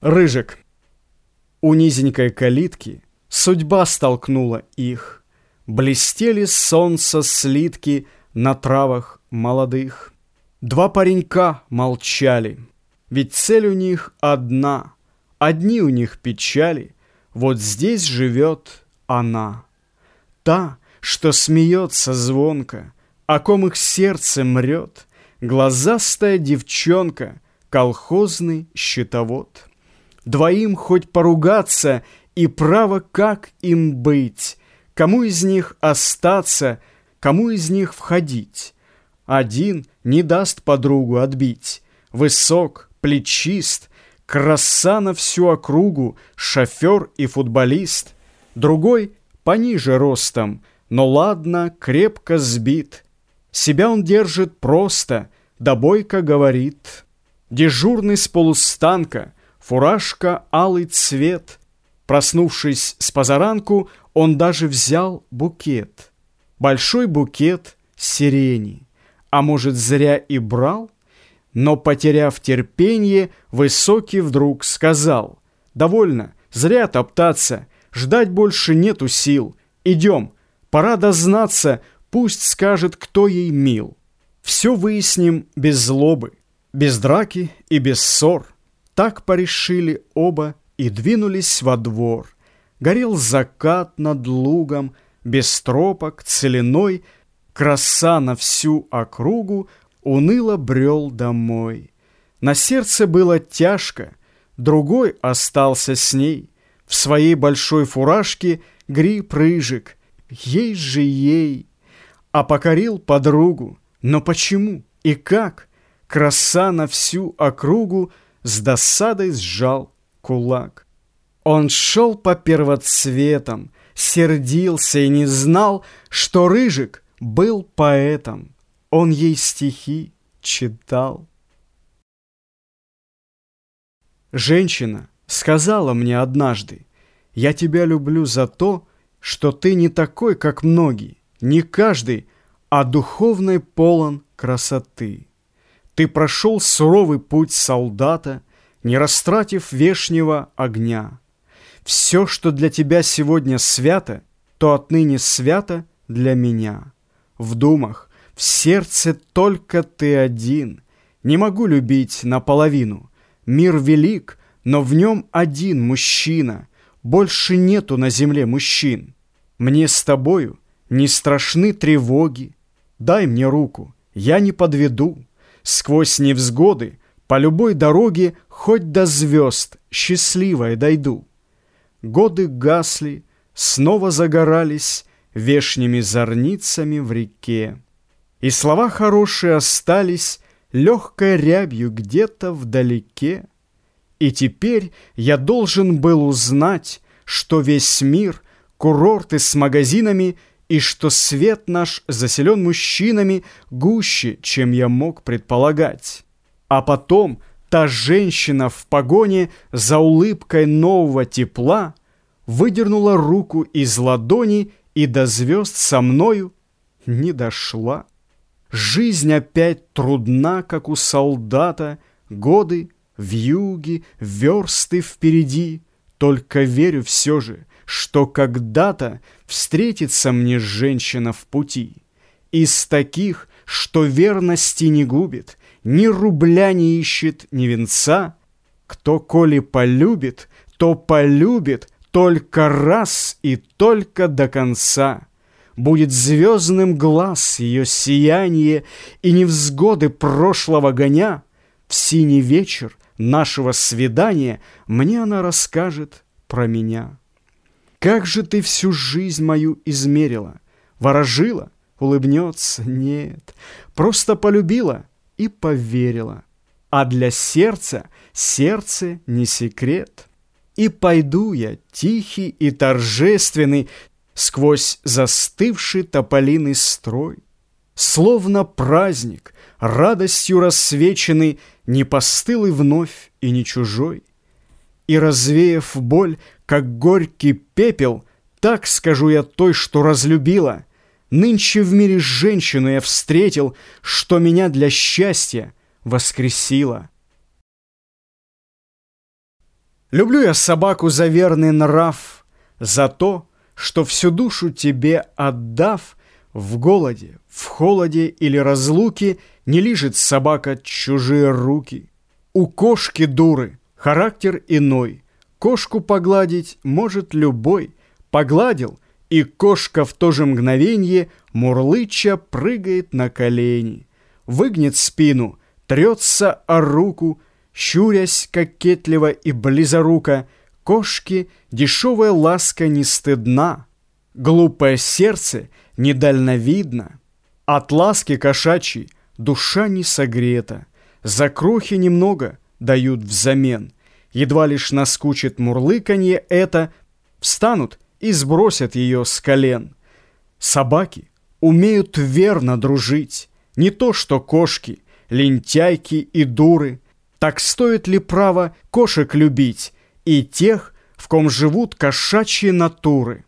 Рыжик. У низенькой калитки Судьба столкнула их. Блестели солнца слитки На травах молодых. Два паренька молчали, Ведь цель у них одна, Одни у них печали, Вот здесь живет она. Та, что смеется звонко, О ком их сердце мрет, Глазастая девчонка, Колхозный счетовод. Двоим хоть поругаться и право, как им быть, Кому из них остаться, кому из них входить. Один не даст подругу отбить, Высок, плечист, краса на всю округу, Шофер и футболист. Другой пониже ростом, но ладно, крепко сбит. Себя он держит просто, да бойко говорит. Дежурный с полустанка — фуражка алый цвет. Проснувшись с позаранку, он даже взял букет. Большой букет сирени. А может, зря и брал? Но, потеряв терпение, Высокий вдруг сказал, «Довольно, зря топтаться, ждать больше нету сил. Идем, пора дознаться, пусть скажет, кто ей мил. Все выясним без злобы, без драки и без ссор». Так порешили оба и двинулись во двор. Горел закат над лугом, без тропок, целиной, Краса на всю округу уныло брел домой. На сердце было тяжко, другой остался с ней. В своей большой фуражке гриб-рыжик, ей же ей. А покорил подругу, но почему и как? Краса на всю округу — с досадой сжал кулак. Он шел по первоцветам, сердился и не знал, что Рыжик был поэтом. Он ей стихи читал. Женщина сказала мне однажды, «Я тебя люблю за то, что ты не такой, как многие, не каждый, а духовной полон красоты». Ты прошел суровый путь солдата, Не растратив вешнего огня. Все, что для тебя сегодня свято, То отныне свято для меня. В думах, в сердце только ты один. Не могу любить наполовину. Мир велик, но в нем один мужчина. Больше нету на земле мужчин. Мне с тобою не страшны тревоги. Дай мне руку, я не подведу. Сквозь невзгоды по любой дороге Хоть до звезд счастливой дойду. Годы гасли, снова загорались Вешними зорницами в реке. И слова хорошие остались Легкой рябью где-то вдалеке. И теперь я должен был узнать, Что весь мир — курорты с магазинами — и что свет наш заселен мужчинами гуще, чем я мог предполагать. А потом та женщина в погоне за улыбкой нового тепла выдернула руку из ладони и до звезд со мною не дошла. Жизнь опять трудна, как у солдата, годы в юге, версты впереди. Только верю все же, что когда-то встретится мне женщина в пути. Из таких, что верности не губит, ни рубля не ищет, ни венца. Кто, коли полюбит, то полюбит только раз и только до конца. Будет звездным глаз ее сияние и невзгоды прошлого гоня. В синий вечер нашего свидания мне она расскажет про меня. Как же ты всю жизнь мою измерила? Ворожила? Улыбнется? Нет. Просто полюбила и поверила. А для сердца сердце не секрет. И пойду я, тихий и торжественный, Сквозь застывший тополиный строй. Словно праздник, радостью рассвеченный, Не постылый вновь и не чужой. И, развеяв боль, как горький пепел, так скажу я той, что разлюбила. Нынче в мире женщину я встретил, что меня для счастья воскресила. Люблю я собаку за верный нрав, За то, что всю душу тебе отдав, В голоде, в холоде или разлуке Не лижет собака чужие руки. У кошки дуры характер иной, Кошку погладить может любой. Погладил, и кошка в то же мгновенье Мурлыча прыгает на колени. Выгнет спину, трется о руку, Щурясь кокетливо и близоруко, Кошки дешевая ласка не стыдна, Глупое сердце недальновидно. От ласки кошачьей душа не согрета, За крохи немного дают взамен. Едва лишь наскучит мурлыканье это, Встанут и сбросят ее с колен. Собаки умеют верно дружить, Не то что кошки, лентяйки и дуры — так стоит ли право кошек любить и тех, в ком живут кошачьи натуры?